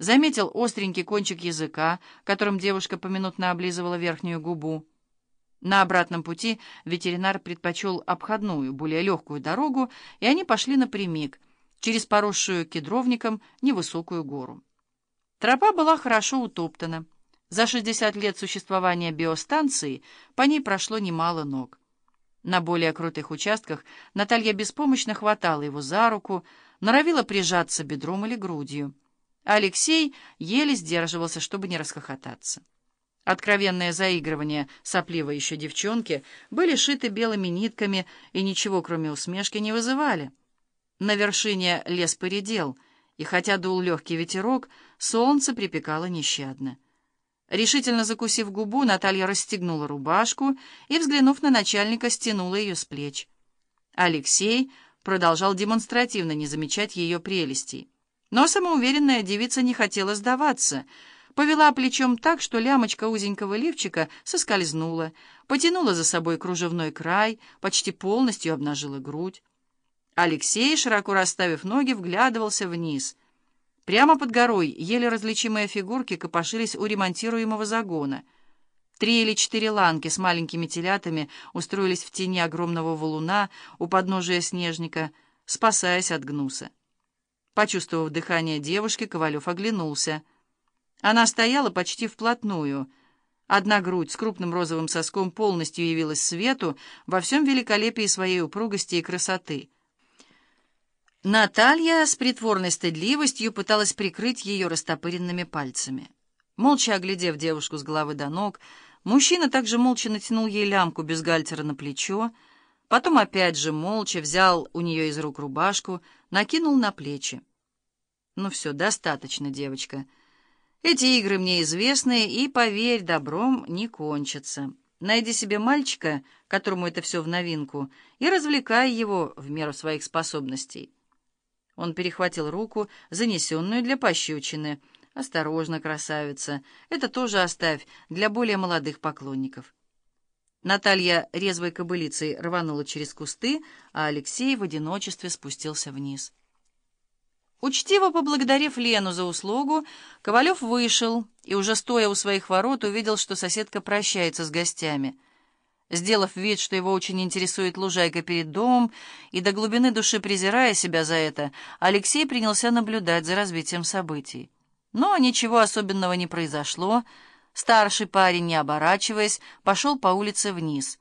заметил остренький кончик языка, которым девушка поминутно облизывала верхнюю губу. На обратном пути ветеринар предпочел обходную, более легкую дорогу, и они пошли напрямик, через поросшую кедровником невысокую гору. Тропа была хорошо утоптана. За 60 лет существования биостанции по ней прошло немало ног. На более крутых участках Наталья беспомощно хватала его за руку, норовила прижаться бедром или грудью. Алексей еле сдерживался, чтобы не расхохотаться. Откровенные заигрывания сопливой еще девчонки были шиты белыми нитками и ничего, кроме усмешки, не вызывали. На вершине лес поредел, и хотя дул легкий ветерок, солнце припекало нещадно. Решительно закусив губу, Наталья расстегнула рубашку и, взглянув на начальника, стянула ее с плеч. Алексей продолжал демонстративно не замечать ее прелестей. Но самоуверенная девица не хотела сдаваться. Повела плечом так, что лямочка узенького лифчика соскользнула, потянула за собой кружевной край, почти полностью обнажила грудь. Алексей, широко расставив ноги, вглядывался вниз. Прямо под горой еле различимые фигурки копошились у ремонтируемого загона. Три или четыре ланки с маленькими телятами устроились в тени огромного валуна у подножия снежника, спасаясь от гнуса. Почувствовав дыхание девушки, Ковалев оглянулся. Она стояла почти вплотную. Одна грудь с крупным розовым соском полностью явилась свету во всем великолепии своей упругости и красоты. Наталья с притворной стыдливостью пыталась прикрыть ее растопыренными пальцами. Молча оглядев девушку с головы до ног, мужчина также молча натянул ей лямку бюстгальтера на плечо, Потом опять же молча взял у нее из рук рубашку, накинул на плечи. «Ну все, достаточно, девочка. Эти игры мне известны, и, поверь, добром не кончатся. Найди себе мальчика, которому это все в новинку, и развлекай его в меру своих способностей». Он перехватил руку, занесенную для пощечины. «Осторожно, красавица. Это тоже оставь для более молодых поклонников». Наталья резвой кобылицей рванула через кусты, а Алексей в одиночестве спустился вниз. Учтиво поблагодарив Лену за услугу, Ковалев вышел и, уже стоя у своих ворот, увидел, что соседка прощается с гостями. Сделав вид, что его очень интересует лужайка перед домом, и до глубины души презирая себя за это, Алексей принялся наблюдать за развитием событий. Но ничего особенного не произошло, Старший парень, не оборачиваясь, пошел по улице вниз.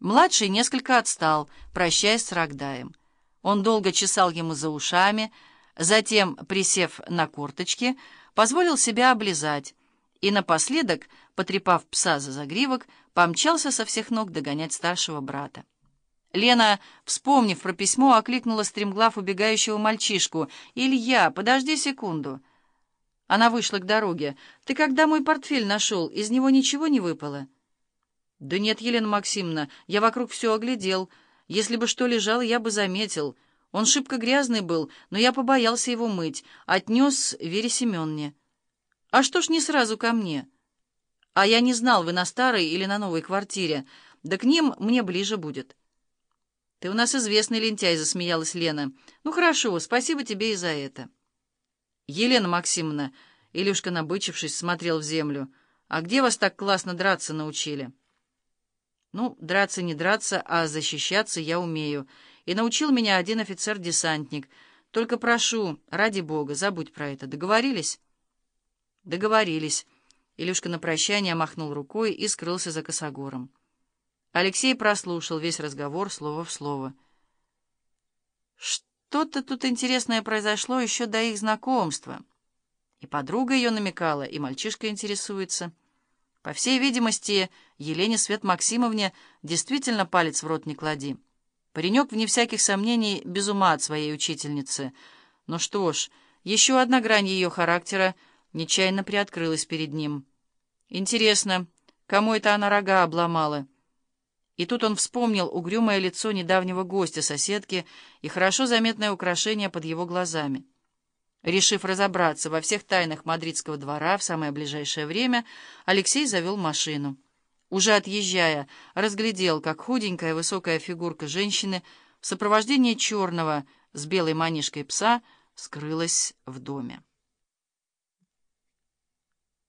Младший несколько отстал, прощаясь с Рогдаем. Он долго чесал ему за ушами, затем, присев на корточки, позволил себя облизать и напоследок, потрепав пса за загривок, помчался со всех ног догонять старшего брата. Лена, вспомнив про письмо, окликнула стремглав убегающего мальчишку. «Илья, подожди секунду!» Она вышла к дороге. «Ты когда мой портфель нашел, из него ничего не выпало?» «Да нет, Елена Максимовна, я вокруг все оглядел. Если бы что лежало, я бы заметил. Он шибко грязный был, но я побоялся его мыть. Отнес Вере Семенне. А что ж не сразу ко мне? А я не знал, вы на старой или на новой квартире. Да к ним мне ближе будет». «Ты у нас известный лентяй», — засмеялась Лена. «Ну хорошо, спасибо тебе и за это». «Елена Максимовна», — Илюшка, набычившись, смотрел в землю, «а где вас так классно драться научили?» «Ну, драться не драться, а защищаться я умею. И научил меня один офицер-десантник. Только прошу, ради бога, забудь про это. Договорились?» «Договорились». Илюшка на прощание махнул рукой и скрылся за косогором. Алексей прослушал весь разговор слово в слово. «Что?» Что-то тут интересное произошло еще до их знакомства. И подруга ее намекала, и мальчишка интересуется. По всей видимости, Елене Свет Максимовне действительно палец в рот не клади. Паренек, вне всяких сомнений, без ума от своей учительницы. Ну что ж, еще одна грань ее характера нечаянно приоткрылась перед ним. Интересно, кому это она рога обломала? И тут он вспомнил угрюмое лицо недавнего гостя соседки и хорошо заметное украшение под его глазами. Решив разобраться во всех тайнах мадридского двора в самое ближайшее время, Алексей завел машину. Уже отъезжая, разглядел, как худенькая высокая фигурка женщины в сопровождении черного с белой манишкой пса скрылась в доме.